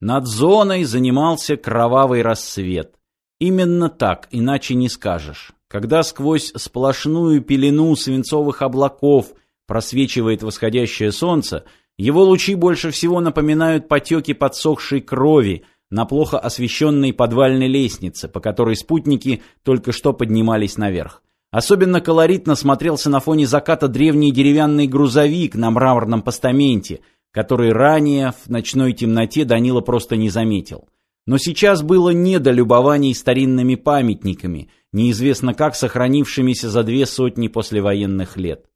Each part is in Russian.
Над зоной занимался кровавый рассвет. Именно так, иначе не скажешь. Когда сквозь сплошную пелену свинцовых облаков просвечивает восходящее солнце, его лучи больше всего напоминают потеки подсохшей крови на плохо освещенной подвальной лестнице, по которой спутники только что поднимались наверх. Особенно колоритно смотрелся на фоне заката древний деревянный грузовик на мраморном постаменте, который ранее в ночной темноте Данила просто не заметил. Но сейчас было не до любований старинными памятниками, неизвестно как сохранившимися за две сотни послевоенных лет.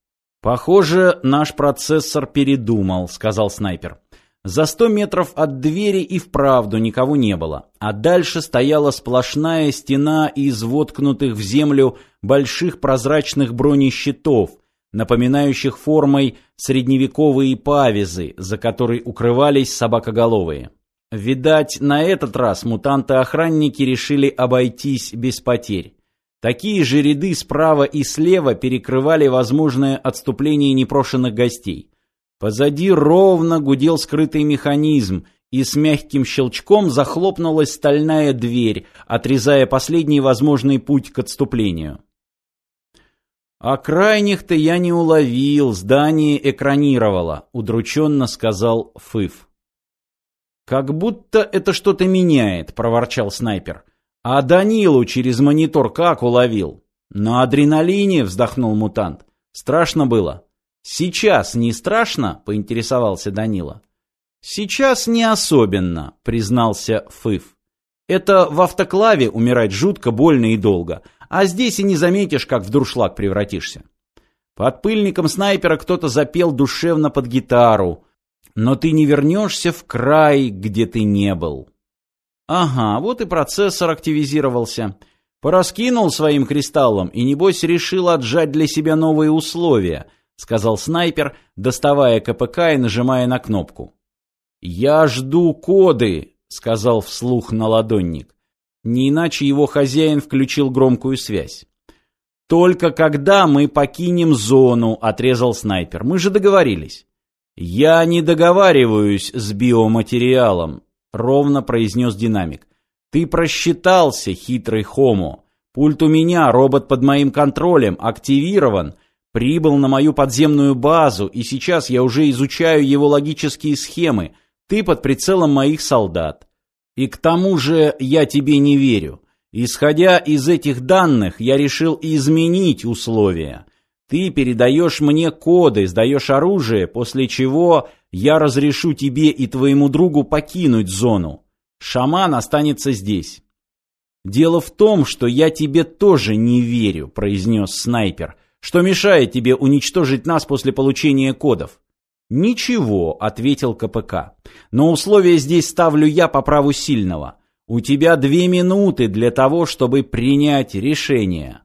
«Похоже, наш процессор передумал», — сказал снайпер. За сто метров от двери и вправду никого не было, а дальше стояла сплошная стена из воткнутых в землю больших прозрачных бронещитов, напоминающих формой средневековые павизы, за которой укрывались собакоголовые. Видать, на этот раз мутанты-охранники решили обойтись без потерь. Такие же ряды справа и слева перекрывали возможное отступление непрошенных гостей. Позади ровно гудел скрытый механизм, и с мягким щелчком захлопнулась стальная дверь, отрезая последний возможный путь к отступлению. «А крайних-то я не уловил, здание экранировало», — удрученно сказал Фыф. «Как будто это что-то меняет», — проворчал снайпер. А Данилу через монитор как уловил? На адреналине, вздохнул мутант. Страшно было. Сейчас не страшно? Поинтересовался Данила. Сейчас не особенно, признался Фыф. Это в автоклаве умирать жутко, больно и долго, а здесь и не заметишь, как в дуршлаг превратишься. Под пыльником снайпера кто-то запел душевно под гитару, но ты не вернешься в край, где ты не был. Ага, вот и процессор активизировался. Пораскинул своим кристаллом и, небось, решил отжать для себя новые условия, сказал снайпер, доставая КПК и нажимая на кнопку. «Я жду коды», — сказал вслух наладонник. Не иначе его хозяин включил громкую связь. «Только когда мы покинем зону», — отрезал снайпер. «Мы же договорились». «Я не договариваюсь с биоматериалом», ровно произнес динамик. Ты просчитался, хитрый хомо. Пульт у меня, робот под моим контролем, активирован, прибыл на мою подземную базу, и сейчас я уже изучаю его логические схемы. Ты под прицелом моих солдат. И к тому же я тебе не верю. Исходя из этих данных, я решил изменить условия. Ты передаешь мне коды, сдаешь оружие, после чего я разрешу тебе и твоему другу покинуть зону. Шаман останется здесь. Дело в том, что я тебе тоже не верю, произнес снайпер. Что мешает тебе уничтожить нас после получения кодов? Ничего, ответил КПК. Но условия здесь ставлю я по праву сильного. У тебя две минуты для того, чтобы принять решение.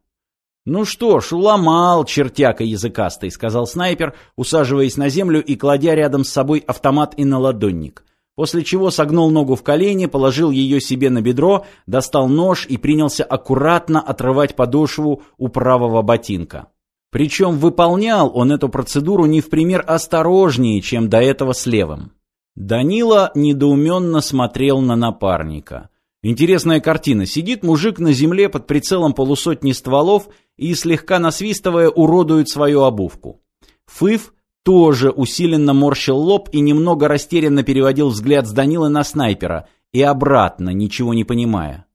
«Ну что ж, уломал, чертяка языкастый», — сказал снайпер, усаживаясь на землю и кладя рядом с собой автомат и наладонник. После чего согнул ногу в колени, положил ее себе на бедро, достал нож и принялся аккуратно отрывать подошву у правого ботинка. Причем выполнял он эту процедуру не в пример осторожнее, чем до этого с левым. Данила недоуменно смотрел на напарника. Интересная картина. Сидит мужик на земле под прицелом полусотни стволов и, слегка насвистывая, уродует свою обувку. Фыф тоже усиленно морщил лоб и немного растерянно переводил взгляд с Данилы на снайпера и обратно, ничего не понимая.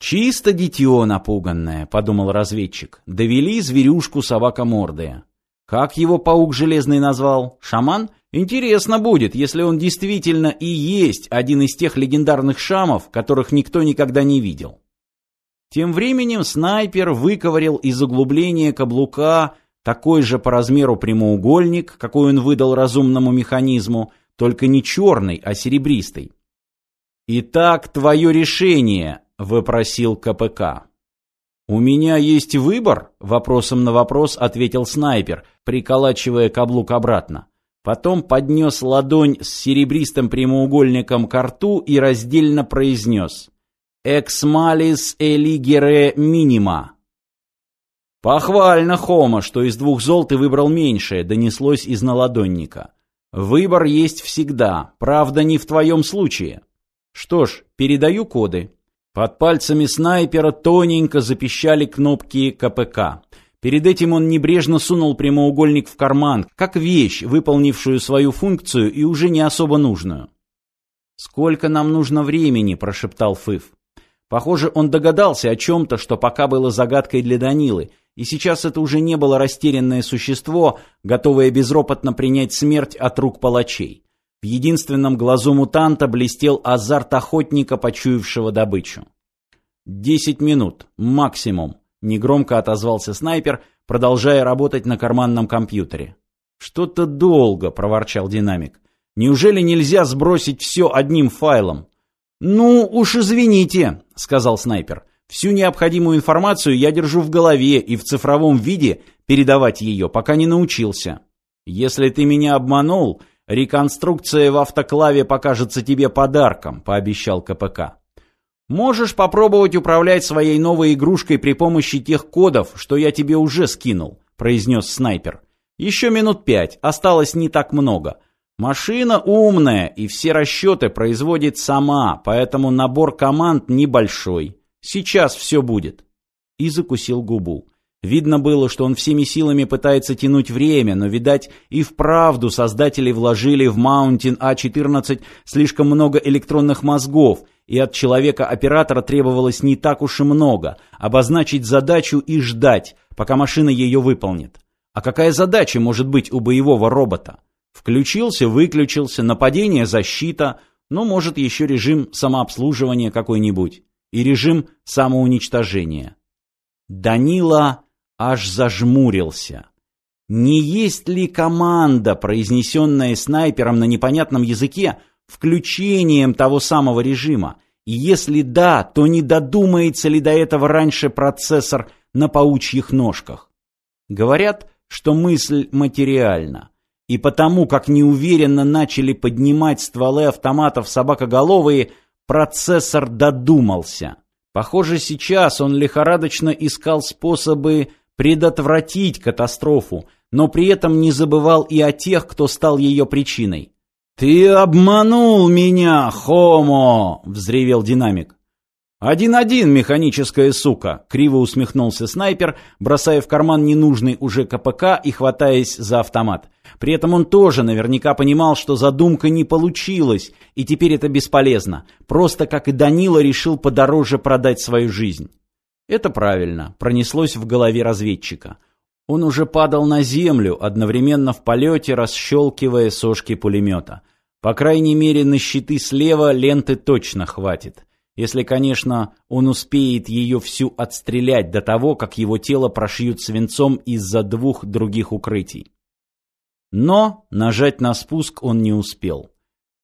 «Чисто дитё напуганное», — подумал разведчик. «Довели зверюшку собака-мордая». Как его паук железный назвал? Шаман? Интересно будет, если он действительно и есть один из тех легендарных шамов, которых никто никогда не видел. Тем временем снайпер выковырял из углубления каблука такой же по размеру прямоугольник, какой он выдал разумному механизму, только не черный, а серебристый. «Итак, твое решение», — вопросил КПК. «У меня есть выбор?» — вопросом на вопрос ответил снайпер, приколачивая каблук обратно. Потом поднес ладонь с серебристым прямоугольником к рту и раздельно произнес «Эксмалис элигере минима». «Похвально, Хома, что из двух зол ты выбрал меньшее», — донеслось из наладонника. «Выбор есть всегда, правда, не в твоем случае». Что ж, передаю коды. Под пальцами снайпера тоненько запищали кнопки КПК. Перед этим он небрежно сунул прямоугольник в карман, как вещь, выполнившую свою функцию и уже не особо нужную. «Сколько нам нужно времени?» – прошептал Фыв. Похоже, он догадался о чем-то, что пока было загадкой для Данилы, и сейчас это уже не было растерянное существо, готовое безропотно принять смерть от рук палачей. В единственном глазу мутанта блестел азарт охотника, почуявшего добычу. «Десять минут, максимум», — негромко отозвался снайпер, продолжая работать на карманном компьютере. «Что-то долго», — проворчал динамик. «Неужели нельзя сбросить все одним файлом?» «Ну, уж извините», — сказал снайпер. «Всю необходимую информацию я держу в голове и в цифровом виде передавать ее, пока не научился. Если ты меня обманул, «Реконструкция в автоклаве покажется тебе подарком», — пообещал КПК. «Можешь попробовать управлять своей новой игрушкой при помощи тех кодов, что я тебе уже скинул», — произнес снайпер. «Еще минут пять, осталось не так много. Машина умная и все расчеты производит сама, поэтому набор команд небольшой. Сейчас все будет». И закусил губу. Видно было, что он всеми силами пытается тянуть время, но, видать, и вправду создатели вложили в Mountain A14 слишком много электронных мозгов, и от человека-оператора требовалось не так уж и много – обозначить задачу и ждать, пока машина ее выполнит. А какая задача может быть у боевого робота? Включился, выключился, нападение, защита, ну, может, еще режим самообслуживания какой-нибудь. И режим самоуничтожения. Данила аж зажмурился. Не есть ли команда, произнесенная снайпером на непонятном языке, включением того самого режима? И если да, то не додумается ли до этого раньше процессор на паучьих ножках? Говорят, что мысль материальна. И потому, как неуверенно начали поднимать стволы автоматов собакоголовые, процессор додумался. Похоже, сейчас он лихорадочно искал способы предотвратить катастрофу, но при этом не забывал и о тех, кто стал ее причиной. «Ты обманул меня, Хомо!» — взревел динамик. «Один-один, механическая сука!» — криво усмехнулся снайпер, бросая в карман ненужный уже КПК и хватаясь за автомат. При этом он тоже наверняка понимал, что задумка не получилась, и теперь это бесполезно. Просто, как и Данила, решил подороже продать свою жизнь. Это правильно, пронеслось в голове разведчика. Он уже падал на землю, одновременно в полете расщелкивая сошки пулемета. По крайней мере, на щиты слева ленты точно хватит. Если, конечно, он успеет ее всю отстрелять до того, как его тело прошьют свинцом из-за двух других укрытий. Но нажать на спуск он не успел.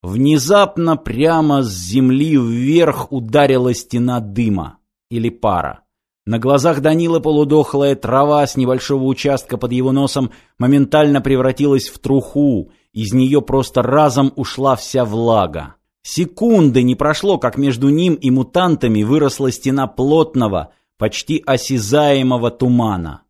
Внезапно прямо с земли вверх ударила стена дыма или пара. На глазах Данила полудохлая трава с небольшого участка под его носом моментально превратилась в труху, из нее просто разом ушла вся влага. Секунды не прошло, как между ним и мутантами выросла стена плотного, почти осязаемого тумана.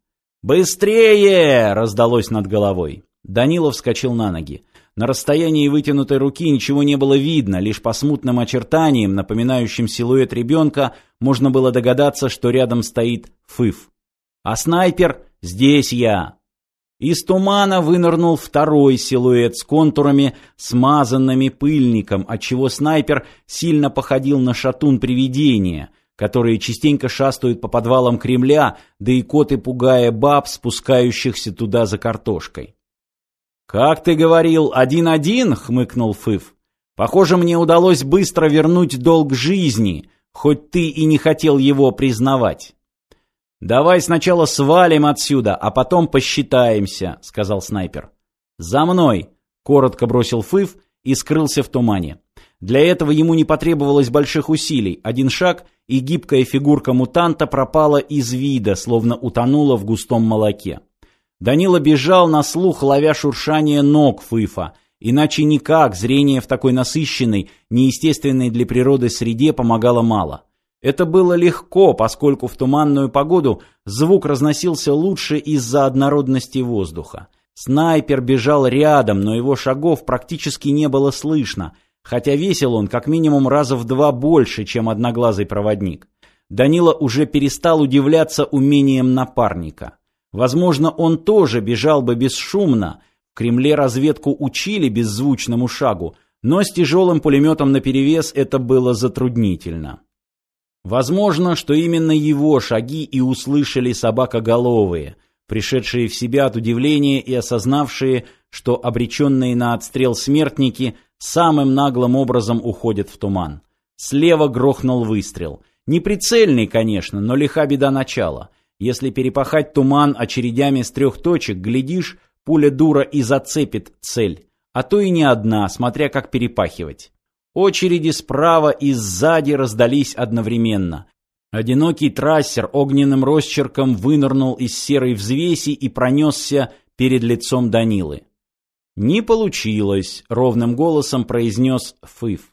«Быстрее!» — раздалось над головой. Данила вскочил на ноги. На расстоянии вытянутой руки ничего не было видно, лишь по смутным очертаниям, напоминающим силуэт ребенка, можно было догадаться, что рядом стоит Фыф. А снайпер «Здесь я!» Из тумана вынырнул второй силуэт с контурами, смазанными пыльником, отчего снайпер сильно походил на шатун привидения, которые частенько шастают по подвалам Кремля, да и коты пугая баб, спускающихся туда за картошкой. «Как ты говорил, один-один?» — хмыкнул Фыв. «Похоже, мне удалось быстро вернуть долг жизни, хоть ты и не хотел его признавать». «Давай сначала свалим отсюда, а потом посчитаемся», — сказал снайпер. «За мной!» — коротко бросил Фыв и скрылся в тумане. Для этого ему не потребовалось больших усилий. Один шаг, и гибкая фигурка мутанта пропала из вида, словно утонула в густом молоке. Данила бежал на слух, ловя шуршание ног Фыфа. Иначе никак зрение в такой насыщенной, неестественной для природы среде помогало мало. Это было легко, поскольку в туманную погоду звук разносился лучше из-за однородности воздуха. Снайпер бежал рядом, но его шагов практически не было слышно, хотя весил он как минимум раза в два больше, чем одноглазый проводник. Данила уже перестал удивляться умением напарника. Возможно, он тоже бежал бы бесшумно. Кремле разведку учили беззвучному шагу, но с тяжелым пулеметом наперевес это было затруднительно. Возможно, что именно его шаги и услышали собакоголовые, пришедшие в себя от удивления и осознавшие, что обреченные на отстрел смертники самым наглым образом уходят в туман. Слева грохнул выстрел. Неприцельный, конечно, но лиха беда начала. Если перепахать туман очередями с трех точек, глядишь, пуля дура и зацепит цель. А то и не одна, смотря как перепахивать. Очереди справа и сзади раздались одновременно. Одинокий трассер огненным росчерком вынырнул из серой взвеси и пронесся перед лицом Данилы. «Не получилось», — ровным голосом произнес Фыф.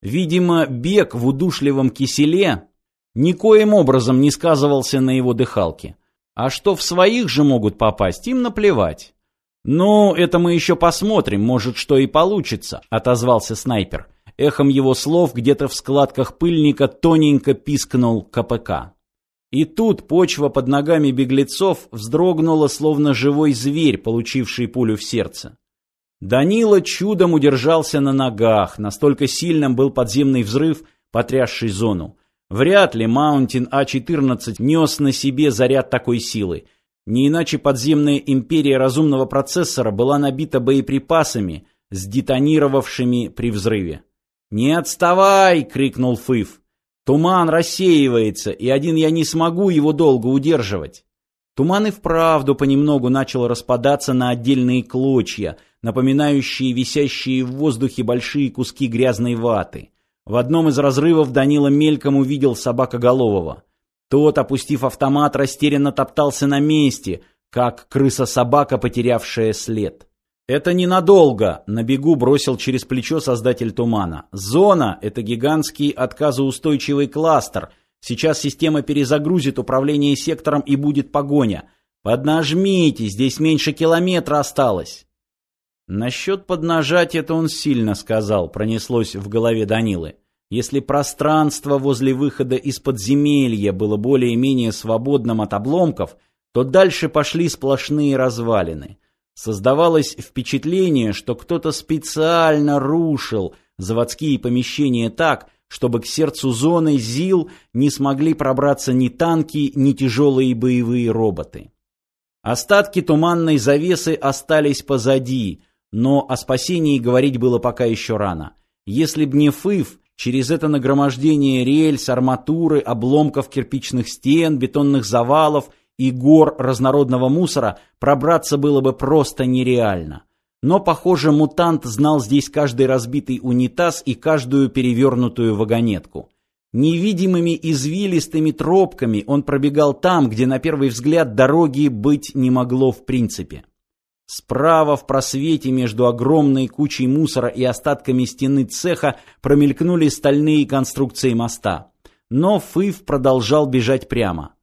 Видимо, бег в удушливом киселе никоим образом не сказывался на его дыхалке. А что в своих же могут попасть, им наплевать. «Ну, это мы еще посмотрим, может, что и получится», — отозвался снайпер. Эхом его слов где-то в складках пыльника тоненько пискнул КПК. И тут почва под ногами беглецов вздрогнула, словно живой зверь, получивший пулю в сердце. Данила чудом удержался на ногах, настолько сильным был подземный взрыв, потрясший зону. Вряд ли Маунтин А-14 нес на себе заряд такой силы. Не иначе подземная империя разумного процессора была набита боеприпасами, сдетонировавшими при взрыве. «Не отставай!» — крикнул Фыф. «Туман рассеивается, и один я не смогу его долго удерживать». Туман и вправду понемногу начал распадаться на отдельные клочья, напоминающие висящие в воздухе большие куски грязной ваты. В одном из разрывов Данила мельком увидел собакоголового. Тот, опустив автомат, растерянно топтался на месте, как крыса-собака, потерявшая след. «Это ненадолго», — на бегу бросил через плечо создатель тумана. «Зона — это гигантский отказоустойчивый кластер. Сейчас система перезагрузит управление сектором и будет погоня. Поднажмите, здесь меньше километра осталось». Насчет поднажать это он сильно сказал, пронеслось в голове Данилы. Если пространство возле выхода из подземелья было более-менее свободным от обломков, то дальше пошли сплошные развалины. Создавалось впечатление, что кто-то специально рушил заводские помещения так, чтобы к сердцу зоны ЗИЛ не смогли пробраться ни танки, ни тяжелые боевые роботы. Остатки туманной завесы остались позади, но о спасении говорить было пока еще рано. Если б не ФЫФ, через это нагромождение рельс, арматуры, обломков кирпичных стен, бетонных завалов и гор разнородного мусора пробраться было бы просто нереально. Но, похоже, мутант знал здесь каждый разбитый унитаз и каждую перевернутую вагонетку. Невидимыми извилистыми тропками он пробегал там, где на первый взгляд дороги быть не могло в принципе. Справа в просвете между огромной кучей мусора и остатками стены цеха промелькнули стальные конструкции моста. Но Фыв продолжал бежать прямо.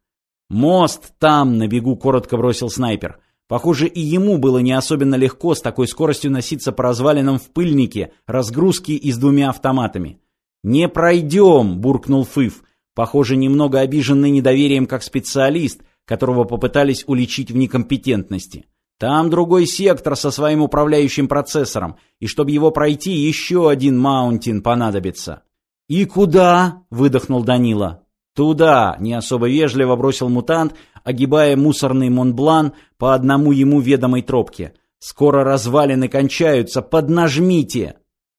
«Мост там!» — на бегу коротко бросил снайпер. Похоже, и ему было не особенно легко с такой скоростью носиться по развалинам в пыльнике, разгрузки и с двумя автоматами. «Не пройдем!» — буркнул Фыф, похоже, немного обиженный недоверием как специалист, которого попытались уличить в некомпетентности. «Там другой сектор со своим управляющим процессором, и чтобы его пройти, еще один маунтин понадобится». «И куда?» — выдохнул Данила. «Туда!» — не особо вежливо бросил мутант, огибая мусорный Монблан по одному ему ведомой тропке. «Скоро развалины кончаются, поднажмите!»